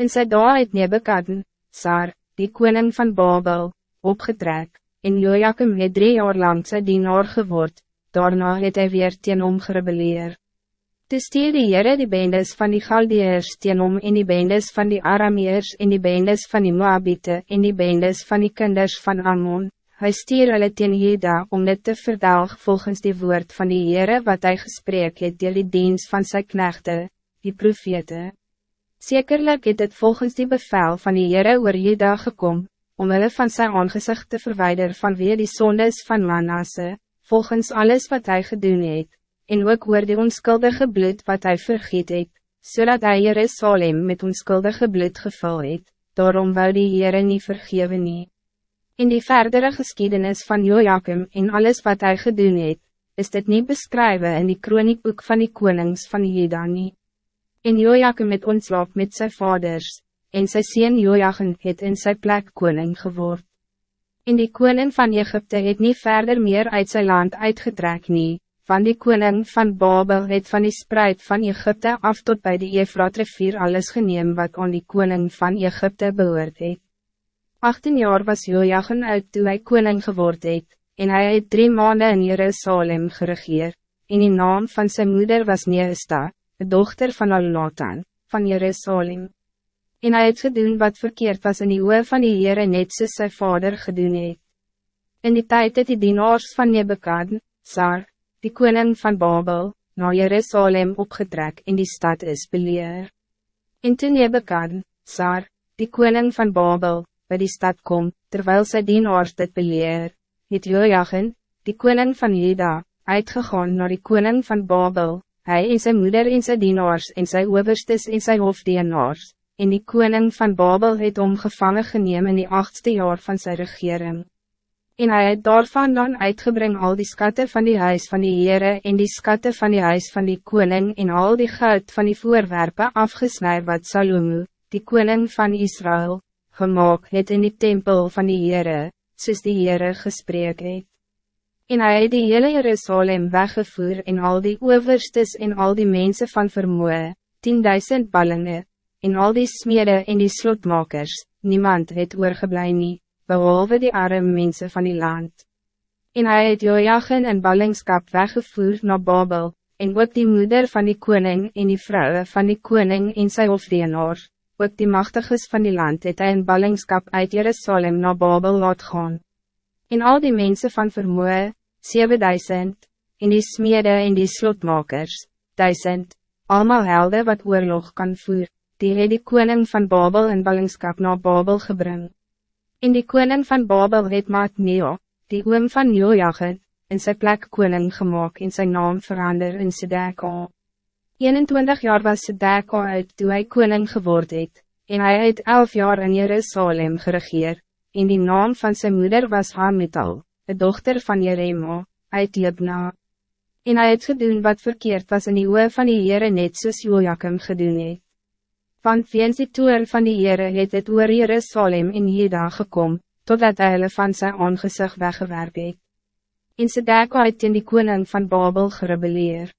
In sy dae het Nebekadden, Sar, die koning van Babel, opgetrek, en Joachim het drie jaar lang sy dienaar geword, daarna het hy weer teen hom gerebeleer. Toe stuur die Heere die bendes van die Galdeers teen hom en die bendes van die Arameers en die bendes van die Moabite en die bendes van die kinders van Ammon, Hij stuur hulle teen Jeda om dit te verdelg volgens die woord van die Heere wat hij gesprek het deel die dienst van zijn knechten, die profete. Zekerlijk het het volgens die bevel van die Heere oor Jeda gekom, om hulle van zijn aangezicht te verwijderen van weer die zondes van Manasse, volgens alles wat hij gedoen het, en ook oor die onskuldige bloed wat hij vergiet het, zodat hij Jerusalem met onskuldige bloed gevul het, daarom wou die Heere nie vergewe nie. In die verdere geschiedenis van Joachim en alles wat hij gedoen het, is dit niet beschrijven in die kroniekboek van die konings van Juda nie. En Joachim het ontslaap met zijn vaders, en sy sien Joachim het in zijn plek koning geword. In die koning van Egypte het niet verder meer uit zijn land uitgetrek nie, van die koning van Babel het van die spreid van Egypte af tot bij de Efrat rivier alles geneem wat aan die koning van Egypte behoort het. 18 jaar was Joachim uit toe hy koning geword het, en hij het drie maanden in Jerusalem geregeer, en die naam van zijn moeder was Neesta, de dochter van Al-Natan, van Jerusalem. En hij het gedoen wat verkeerd was in die oor van die Heere net soos sy vader gedoen het. In die tijd het die dienaars van Nebekad, Sar, die koning van Babel, naar Jerusalem opgetrek en die stad is beleer. En toen Nebekad, Sar, die koning van Babel, bij die stad kom, terwijl sy dienaars dit beleer, het Joachim, die koning van Juda, uitgegaan naar die koning van Babel, hij en zijn moeder en zijn dienaars en zijn overstes en zijn hoofdienaars, en die koning van Babel het omgevangen geneem in die achtste jaar van zijn regering. En hij het daarvan dan uitgebring al die skatten van die huis van die Heere en die skatten van die huis van die koning en al die goud van die voorwerpen afgesnijd wat Salomo, die koning van Israël, gemaakt het in die tempel van die Heere, soos die Heere gesprek het. En hij het die hele Jerusalem weggevoer en al die overstes en al die mensen van vermoe, 10.000 ballingen, en al die smede en die slotmakers, niemand het oorgeblij nie, behalve die arme mensen van die land. En hij het Joachim en ballingskap weggevoer naar Babel, en ook die moeder van die koning en die vrouwen van die koning en sy hofdienaar, ook die machtiges van die land het hy in ballingskap uit Jerusalem naar Babel laat gaan. En al die mensen van vermoe, 7000, en die smede en die slotmakers, 1000, allemaal helden wat oorlog kan voer, die het die koning van Babel in ballingskap naar Babel gebring. En die koning van Babel het Maat Neo, die oom van Joachim, in sy plek koning gemaakt en zijn naam verander in Sedeka. 21 jaar was Sedeka uit toe hy koning geword het, en hij het 11 jaar in Jerusalem geregeer, en die naam van zijn moeder was Hamital de dochter van Jeremo, uit Libna. En hij het gedoen wat verkeerd was in die oor van die Heere net soos Joachim gedoen het. Van weens die toer van die Heere het het oor Jerusalem in Jeda gekom, totdat hy hulle van sy aangezicht weggewerk het. En Sedeka het in die koning van Babel gerebeleer.